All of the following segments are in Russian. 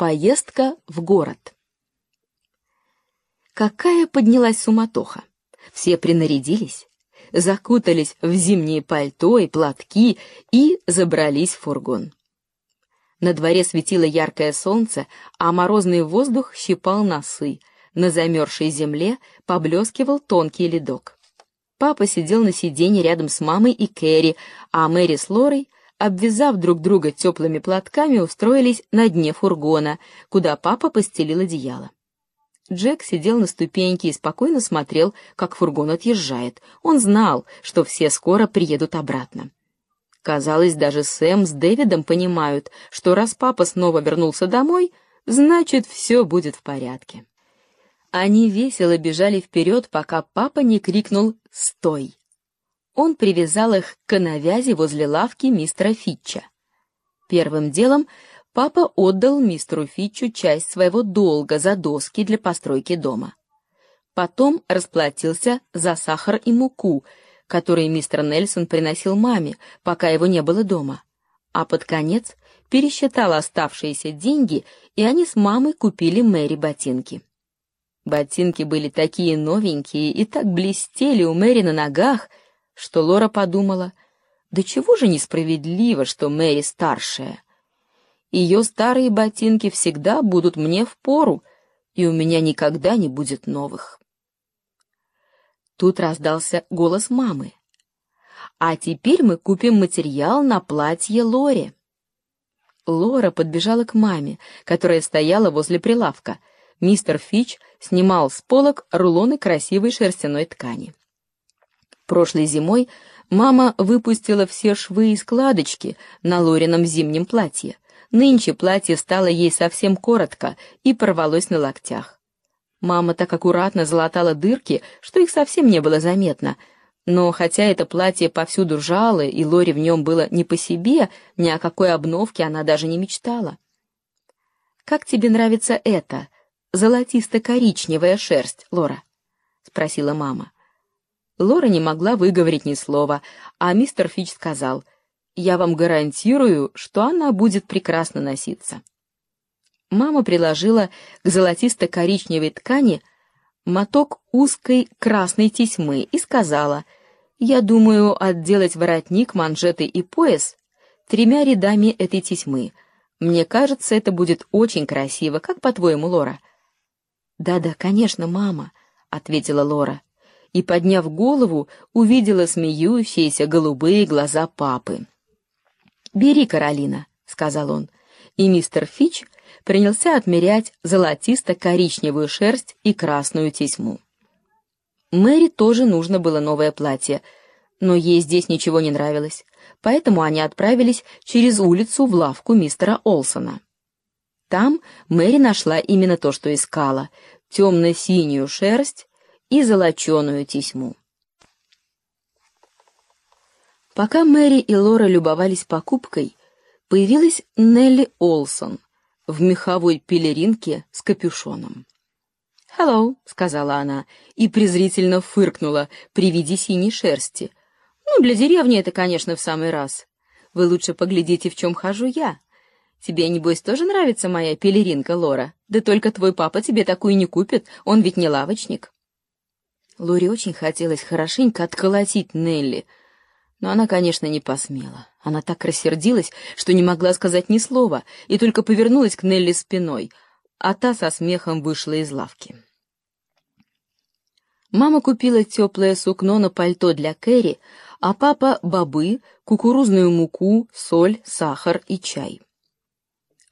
Поездка в город. Какая поднялась суматоха! Все принарядились, закутались в зимние пальто и платки и забрались в фургон. На дворе светило яркое солнце, а морозный воздух щипал носы. На замерзшей земле поблескивал тонкий ледок. Папа сидел на сиденье рядом с мамой и Кэрри, а Мэри с Лорой, обвязав друг друга теплыми платками, устроились на дне фургона, куда папа постелил одеяло. Джек сидел на ступеньке и спокойно смотрел, как фургон отъезжает. Он знал, что все скоро приедут обратно. Казалось, даже Сэм с Дэвидом понимают, что раз папа снова вернулся домой, значит, все будет в порядке. Они весело бежали вперед, пока папа не крикнул «Стой!». Он привязал их к навязи возле лавки мистера Фитча. Первым делом папа отдал мистеру Фитчу часть своего долга за доски для постройки дома. Потом расплатился за сахар и муку — которые мистер Нельсон приносил маме, пока его не было дома. А под конец пересчитал оставшиеся деньги, и они с мамой купили Мэри ботинки. Ботинки были такие новенькие и так блестели у Мэри на ногах, что Лора подумала, да чего же несправедливо, что Мэри старшая. Ее старые ботинки всегда будут мне в пору, и у меня никогда не будет новых. Тут раздался голос мамы. «А теперь мы купим материал на платье Лоре». Лора подбежала к маме, которая стояла возле прилавка. Мистер Фич снимал с полок рулоны красивой шерстяной ткани. Прошлой зимой мама выпустила все швы и складочки на Лорином зимнем платье. Нынче платье стало ей совсем коротко и порвалось на локтях. Мама так аккуратно залатала дырки, что их совсем не было заметно. Но хотя это платье повсюду ржало, и Лори в нем было не по себе, ни о какой обновке она даже не мечтала. «Как тебе нравится это, золотисто-коричневая шерсть, Лора?» — спросила мама. Лора не могла выговорить ни слова, а мистер Фич сказал, «Я вам гарантирую, что она будет прекрасно носиться». Мама приложила к золотисто-коричневой ткани моток узкой красной тесьмы и сказала, «Я думаю отделать воротник, манжеты и пояс тремя рядами этой тесьмы. Мне кажется, это будет очень красиво. Как по-твоему, Лора?» «Да-да, конечно, мама», — ответила Лора. И, подняв голову, увидела смеющиеся голубые глаза папы. «Бери, Каролина», — сказал он. И мистер Фич принялся отмерять золотисто-коричневую шерсть и красную тесьму. Мэри тоже нужно было новое платье, но ей здесь ничего не нравилось, поэтому они отправились через улицу в лавку мистера Олсона. Там Мэри нашла именно то, что искала — темно-синюю шерсть и золоченую тесьму. Пока Мэри и Лора любовались покупкой, появилась Нелли Олсон — в меховой пелеринке с капюшоном. «Hello», — сказала она и презрительно фыркнула при виде синей шерсти. «Ну, для деревни это, конечно, в самый раз. Вы лучше поглядите, в чем хожу я. Тебе, небось, тоже нравится моя пелеринка, Лора? Да только твой папа тебе такую не купит, он ведь не лавочник». Лоре очень хотелось хорошенько отколотить Нелли, но она, конечно, не посмела. Она так рассердилась, что не могла сказать ни слова, и только повернулась к Нелли спиной, а та со смехом вышла из лавки. Мама купила теплое сукно на пальто для Кэрри, а папа — бобы, кукурузную муку, соль, сахар и чай.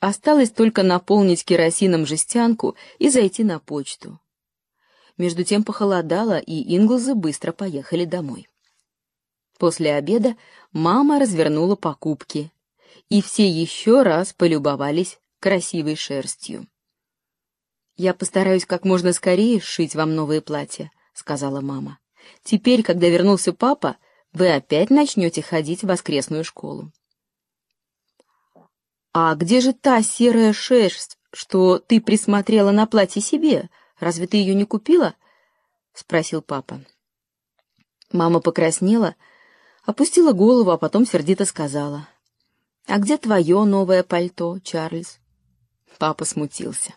Осталось только наполнить керосином жестянку и зайти на почту. Между тем похолодало, и Инглзы быстро поехали домой. После обеда мама развернула покупки, и все еще раз полюбовались красивой шерстью. «Я постараюсь как можно скорее сшить вам новые платья», — сказала мама. «Теперь, когда вернулся папа, вы опять начнете ходить в воскресную школу». «А где же та серая шерсть, что ты присмотрела на платье себе? Разве ты ее не купила?» — спросил папа. Мама покраснела, — опустила голову, а потом сердито сказала. «А где твое новое пальто, Чарльз?» Папа смутился.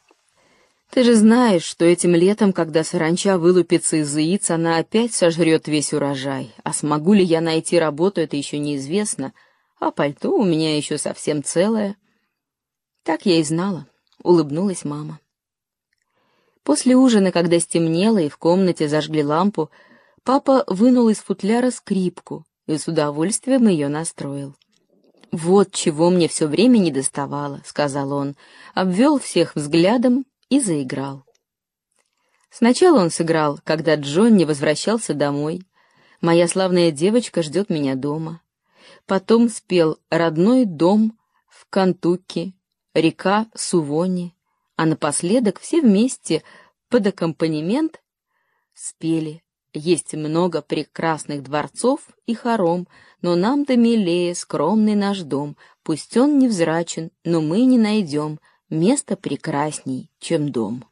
Ты же знаешь, что этим летом, когда саранча вылупится из яиц, она опять сожрет весь урожай. А смогу ли я найти работу, это еще неизвестно. А пальто у меня еще совсем целое. Так я и знала, — улыбнулась мама. После ужина, когда стемнело и в комнате зажгли лампу, папа вынул из футляра скрипку и с удовольствием ее настроил. «Вот чего мне все время не доставало», — сказал он, обвел всех взглядом и заиграл. Сначала он сыграл, когда Джонни возвращался домой. «Моя славная девочка ждет меня дома». Потом спел «Родной дом» в Кантуки, «Река Сувони», а напоследок все вместе под аккомпанемент спели «Есть много прекрасных дворцов и хором, но нам-то милее скромный наш дом, пусть он невзрачен, но мы не найдем место прекрасней, чем дом».